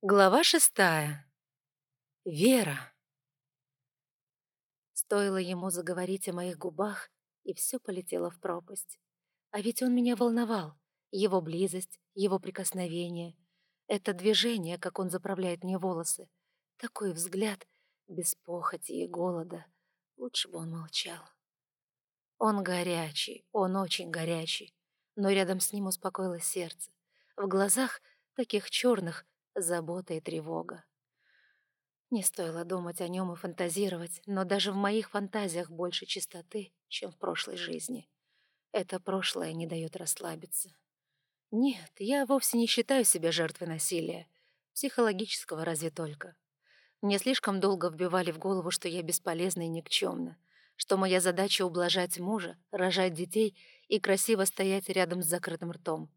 Глава шестая. Вера. Стоило ему заговорить о моих губах, и все полетело в пропасть. А ведь он меня волновал. Его близость, его прикосновение. Это движение, как он заправляет мне волосы. Такой взгляд, без похоти и голода. Лучше бы он молчал. Он горячий, он очень горячий. Но рядом с ним успокоилось сердце. В глазах, таких черных, забота и тревога. Не стоило думать о нем и фантазировать, но даже в моих фантазиях больше чистоты, чем в прошлой жизни. Это прошлое не дает расслабиться. Нет, я вовсе не считаю себя жертвой насилия. Психологического разве только. Мне слишком долго вбивали в голову, что я бесполезна и никчемна, что моя задача — ублажать мужа, рожать детей и красиво стоять рядом с закрытым ртом.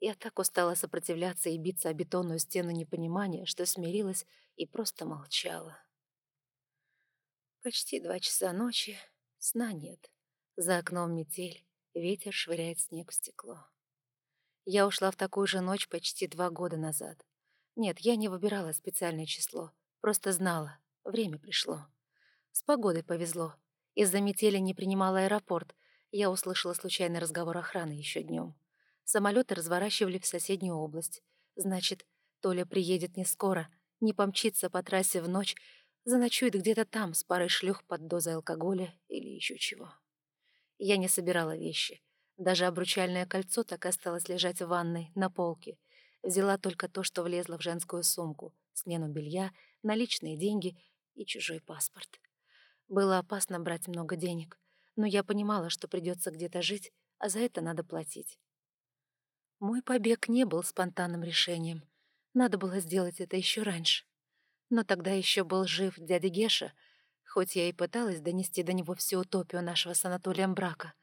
Я так устала сопротивляться и биться о бетонную стену непонимания, что смирилась и просто молчала. Почти два часа ночи, сна нет. За окном метель, ветер швыряет снег в стекло. Я ушла в такую же ночь почти два года назад. Нет, я не выбирала специальное число, просто знала, время пришло. С погодой повезло. Из-за метели не принимала аэропорт. Я услышала случайный разговор охраны еще днем. Самолеты разворачивали в соседнюю область. Значит, Толя приедет не скоро, не помчится по трассе в ночь, заночует где-то там с парой шлюх под дозой алкоголя или еще чего. Я не собирала вещи. Даже обручальное кольцо так осталось лежать в ванной, на полке. Взяла только то, что влезло в женскую сумку, смену белья, наличные деньги и чужой паспорт. Было опасно брать много денег, но я понимала, что придется где-то жить, а за это надо платить. Мой побег не был спонтанным решением. Надо было сделать это еще раньше. Но тогда еще был жив дядя Геша, хоть я и пыталась донести до него всю утопию нашего с Анатолием брака,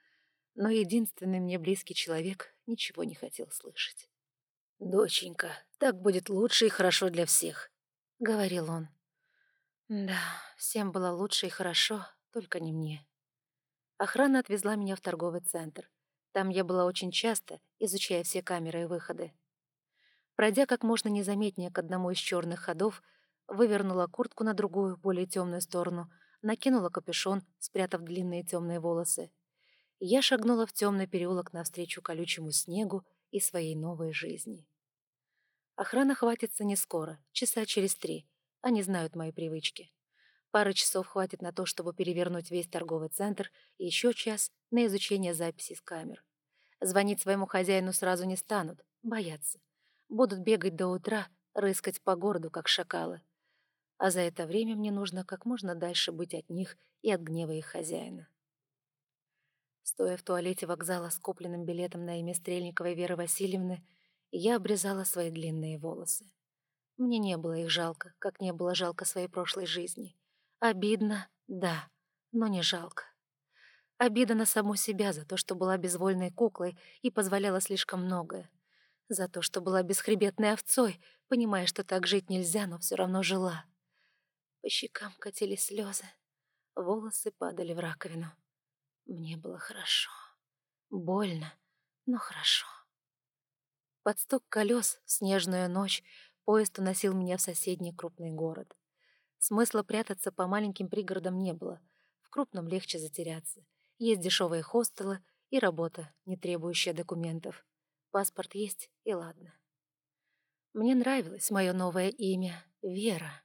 но единственный мне близкий человек ничего не хотел слышать. «Доченька, так будет лучше и хорошо для всех», — говорил он. Да, всем было лучше и хорошо, только не мне. Охрана отвезла меня в торговый центр. Там я была очень часто, изучая все камеры и выходы. Пройдя как можно незаметнее к одному из черных ходов, вывернула куртку на другую, более темную сторону, накинула капюшон, спрятав длинные темные волосы. Я шагнула в темный переулок навстречу колючему снегу и своей новой жизни. Охрана хватится не скоро, часа через три. Они знают мои привычки. Пары часов хватит на то, чтобы перевернуть весь торговый центр, и еще час на изучение записей с камер. Звонить своему хозяину сразу не станут, боятся. Будут бегать до утра, рыскать по городу, как шакалы. А за это время мне нужно как можно дальше быть от них и от гнева их хозяина. Стоя в туалете вокзала с купленным билетом на имя Стрельниковой Веры Васильевны, я обрезала свои длинные волосы. Мне не было их жалко, как не было жалко своей прошлой жизни. Обидно, да, но не жалко. Обида на саму себя за то, что была безвольной куклой и позволяла слишком многое. За то, что была бесхребетной овцой, понимая, что так жить нельзя, но все равно жила. По щекам катились слезы, волосы падали в раковину. Мне было хорошо. Больно, но хорошо. Под стук колес в снежную ночь поезд уносил меня в соседний крупный город. Смысла прятаться по маленьким пригородам не было. В крупном легче затеряться. Есть дешевые хостелы и работа, не требующая документов. Паспорт есть, и ладно. Мне нравилось мое новое имя — Вера.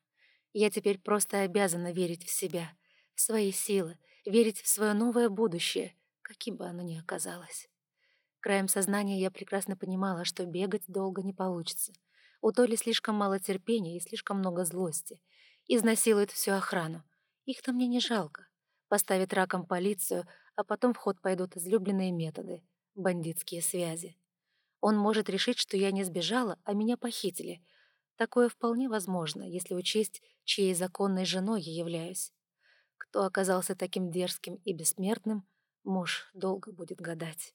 Я теперь просто обязана верить в себя, в свои силы, верить в свое новое будущее, каким бы оно ни оказалось. Краем сознания я прекрасно понимала, что бегать долго не получится. У Толи слишком мало терпения и слишком много злости — Изнасилует всю охрану. Их-то мне не жалко. Поставит раком полицию, а потом в ход пойдут излюбленные методы — бандитские связи. Он может решить, что я не сбежала, а меня похитили. Такое вполне возможно, если учесть, чьей законной женой я являюсь. Кто оказался таким дерзким и бессмертным, муж долго будет гадать.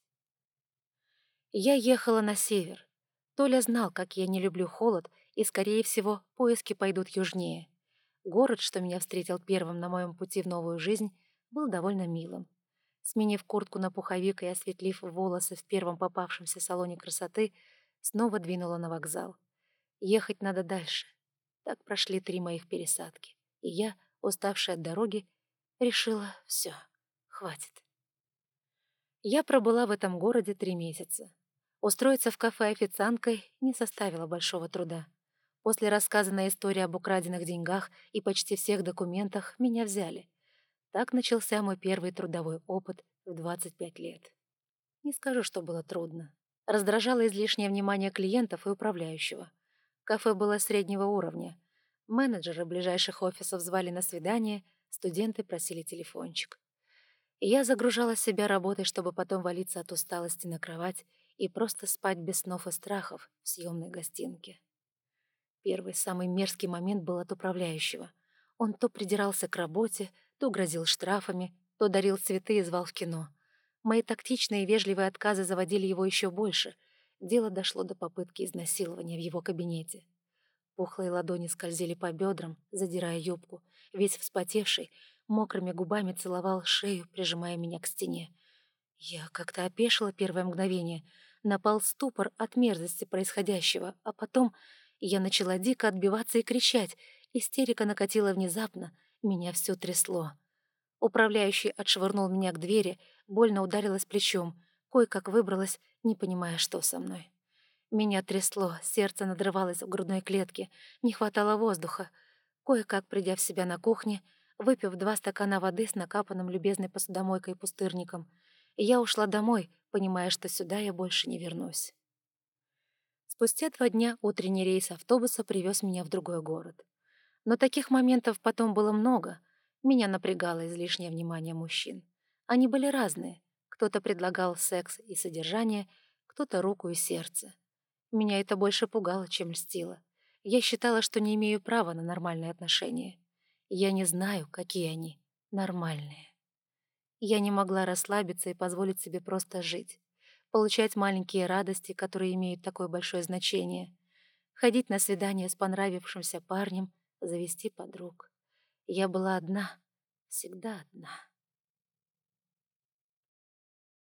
Я ехала на север. Толя знал, как я не люблю холод, и, скорее всего, поиски пойдут южнее. Город, что меня встретил первым на моем пути в новую жизнь, был довольно милым. Сменив куртку на пуховик и осветлив волосы в первом попавшемся салоне красоты, снова двинула на вокзал. Ехать надо дальше. Так прошли три моих пересадки. И я, уставшая от дороги, решила все, хватит. Я пробыла в этом городе три месяца. Устроиться в кафе официанткой не составило большого труда. После рассказанной истории об украденных деньгах и почти всех документах меня взяли. Так начался мой первый трудовой опыт в 25 лет. Не скажу, что было трудно. Раздражало излишнее внимание клиентов и управляющего. Кафе было среднего уровня. Менеджеры ближайших офисов звали на свидание, студенты просили телефончик. И я загружала себя работой, чтобы потом валиться от усталости на кровать и просто спать без снов и страхов в съемной гостинке. Первый самый мерзкий момент был от управляющего. Он то придирался к работе, то грозил штрафами, то дарил цветы и звал в кино. Мои тактичные и вежливые отказы заводили его еще больше. Дело дошло до попытки изнасилования в его кабинете. Пухлые ладони скользили по бедрам, задирая юбку. Весь вспотевший, мокрыми губами целовал шею, прижимая меня к стене. Я как-то опешила первое мгновение. Напал ступор от мерзости происходящего, а потом я начала дико отбиваться и кричать. Истерика накатила внезапно, меня все трясло. Управляющий отшвырнул меня к двери, больно ударилась плечом, кое-как выбралась, не понимая, что со мной. Меня трясло, сердце надрывалось в грудной клетке, не хватало воздуха. Кое-как, придя в себя на кухне, выпив два стакана воды с накапанным любезной посудомойкой пустырником, я ушла домой, понимая, что сюда я больше не вернусь. Спустя два дня утренний рейс автобуса привез меня в другой город. Но таких моментов потом было много. Меня напрягало излишнее внимание мужчин. Они были разные. Кто-то предлагал секс и содержание, кто-то руку и сердце. Меня это больше пугало, чем льстило. Я считала, что не имею права на нормальные отношения. Я не знаю, какие они нормальные. Я не могла расслабиться и позволить себе просто жить получать маленькие радости, которые имеют такое большое значение, ходить на свидание с понравившимся парнем, завести подруг. Я была одна, всегда одна.